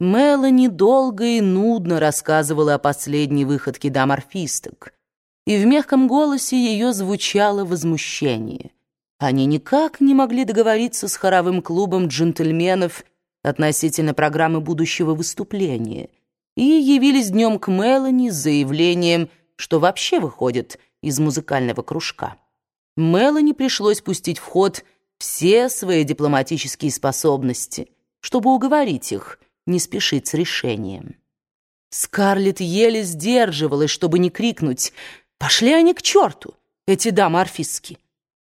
Мелани долго и нудно рассказывала о последней выходке даморфисток, и в мягком голосе ее звучало возмущение. Они никак не могли договориться с хоровым клубом джентльменов относительно программы будущего выступления и явились днем к Мелани с заявлением, что вообще выходит из музыкального кружка. Мелани пришлось пустить в ход все свои дипломатические способности, чтобы уговорить их не спешить с решением. Скарлетт еле сдерживалась, чтобы не крикнуть «Пошли они к черту, эти дамы орфистки!»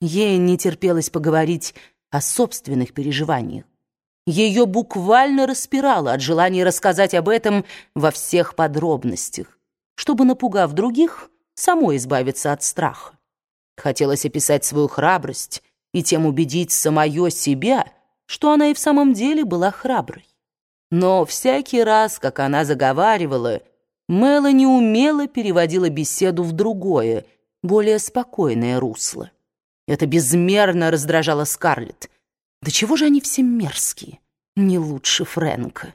Ей не терпелось поговорить о собственных переживаниях. Ее буквально распирало от желания рассказать об этом во всех подробностях, чтобы, напугав других, самой избавиться от страха. Хотелось описать свою храбрость и тем убедить самое себя, что она и в самом деле была храброй. Но всякий раз, как она заговаривала, Мелани умело переводила беседу в другое, более спокойное русло. Это безмерно раздражало Скарлетт. Да чего же они все мерзкие? Не лучше Фрэнка.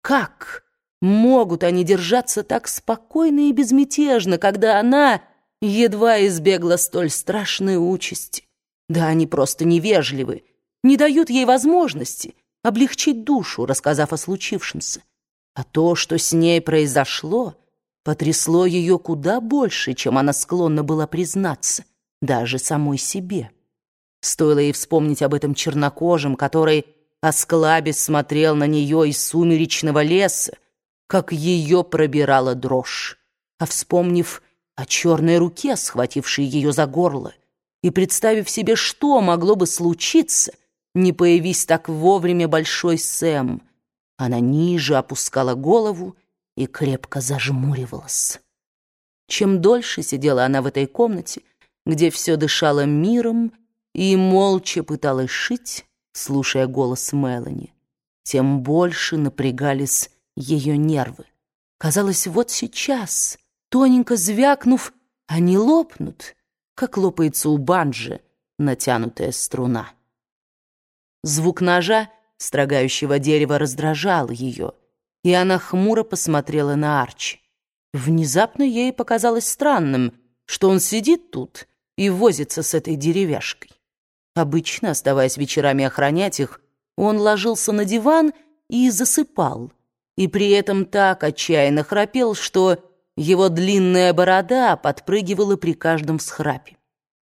Как могут они держаться так спокойно и безмятежно, когда она едва избегла столь страшной участи? Да они просто невежливы, не дают ей возможности — облегчить душу, рассказав о случившемся. А то, что с ней произошло, потрясло ее куда больше, чем она склонна была признаться, даже самой себе. Стоило ей вспомнить об этом чернокожем, который, осклабясь, смотрел на нее из сумеречного леса, как ее пробирала дрожь. А вспомнив о черной руке, схватившей ее за горло, и представив себе, что могло бы случиться, не появись так вовремя большой Сэм. Она ниже опускала голову и крепко зажмуривалась. Чем дольше сидела она в этой комнате, где все дышало миром, и молча пыталась шить, слушая голос Мелани, тем больше напрягались ее нервы. Казалось, вот сейчас, тоненько звякнув, они лопнут, как лопается у банджи натянутая струна. Звук ножа, строгающего дерево, раздражал ее, и она хмуро посмотрела на Арчи. Внезапно ей показалось странным, что он сидит тут и возится с этой деревяшкой. Обычно, оставаясь вечерами охранять их, он ложился на диван и засыпал, и при этом так отчаянно храпел, что его длинная борода подпрыгивала при каждом всхрапе.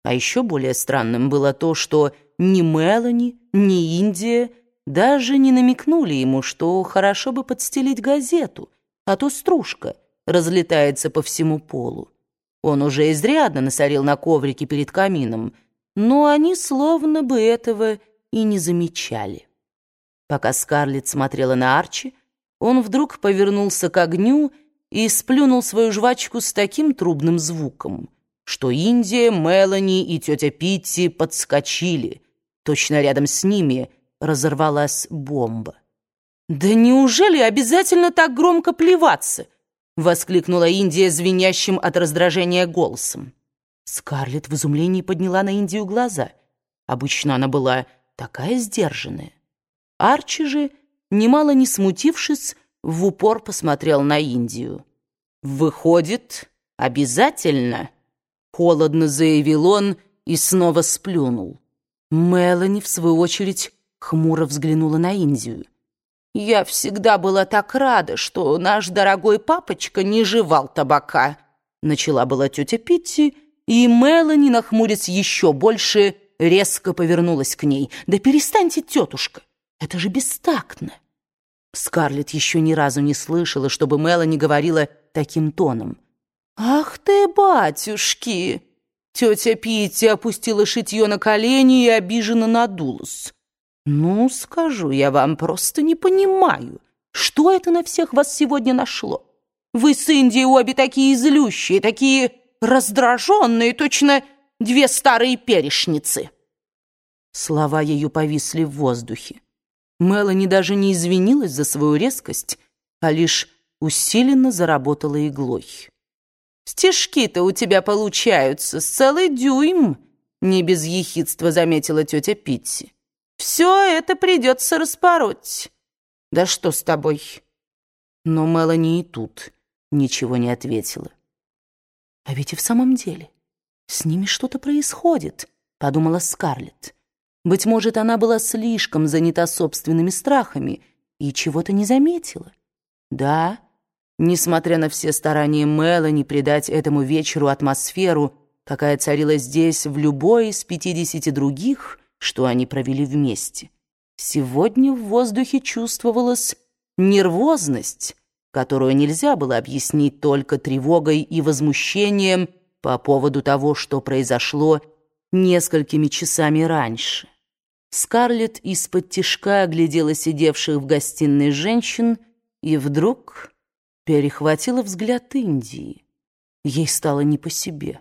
А еще более странным было то, что ни Мелани, ни Индия даже не намекнули ему, что хорошо бы подстелить газету, а то стружка разлетается по всему полу. Он уже изрядно насорил на коврике перед камином, но они словно бы этого и не замечали. Пока Скарлетт смотрела на Арчи, он вдруг повернулся к огню и сплюнул свою жвачку с таким трубным звуком, что Индия, Мелани и тетя Питти подскочили — Точно рядом с ними разорвалась бомба. «Да неужели обязательно так громко плеваться?» — воскликнула Индия звенящим от раздражения голосом. Скарлетт в изумлении подняла на Индию глаза. Обычно она была такая сдержанная. Арчи же, немало не смутившись, в упор посмотрел на Индию. «Выходит, обязательно?» — холодно заявил он и снова сплюнул. Мелани, в свою очередь, хмуро взглянула на Индию. «Я всегда была так рада, что наш дорогой папочка не жевал табака», начала была тетя Питти, и Мелани, нахмурясь еще больше, резко повернулась к ней. «Да перестаньте, тетушка, это же бестактно!» Скарлетт еще ни разу не слышала, чтобы Мелани говорила таким тоном. «Ах ты, батюшки!» Тетя Питти опустила шитье на колени и обиженно надулась. «Ну, скажу я вам, просто не понимаю, что это на всех вас сегодня нашло? Вы с Индией обе такие злющие, такие раздраженные, точно две старые перешницы». Слова ее повисли в воздухе. Мелани даже не извинилась за свою резкость, а лишь усиленно заработала иглой. Стишки-то у тебя получаются с целый дюйм, не без ехидства заметила тетя Питти. Все это придется распороть. Да что с тобой? Но Мелани и тут ничего не ответила. «А ведь и в самом деле с ними что-то происходит», — подумала Скарлетт. Быть может, она была слишком занята собственными страхами и чего-то не заметила. Да, несмотря на все старания Мелани придать этому вечеру атмосферу, какая царила здесь в любой из пятидесяти других, что они провели вместе, сегодня в воздухе чувствовалась нервозность, которую нельзя было объяснить только тревогой и возмущением по поводу того, что произошло несколькими часами раньше. Скарлетт из-под тишка оглядела сидевших в гостиной женщин и вдруг перехватила взгляд Индии. Ей стало не по себе.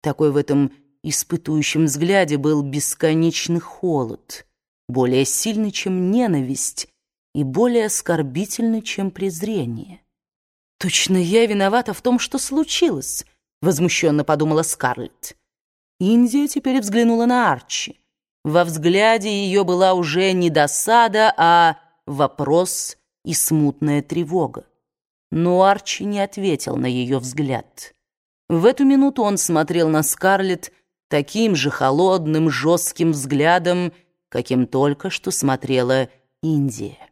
Такой в этом испытующем взгляде был бесконечный холод, более сильный, чем ненависть, и более оскорбительный, чем презрение. «Точно я виновата в том, что случилось», — возмущенно подумала Скарлетт. Индия теперь взглянула на Арчи. Во взгляде ее была уже не досада, а вопрос и смутная тревога. Но Арчи не ответил на ее взгляд. В эту минуту он смотрел на Скарлетт таким же холодным, жестким взглядом, каким только что смотрела Индия.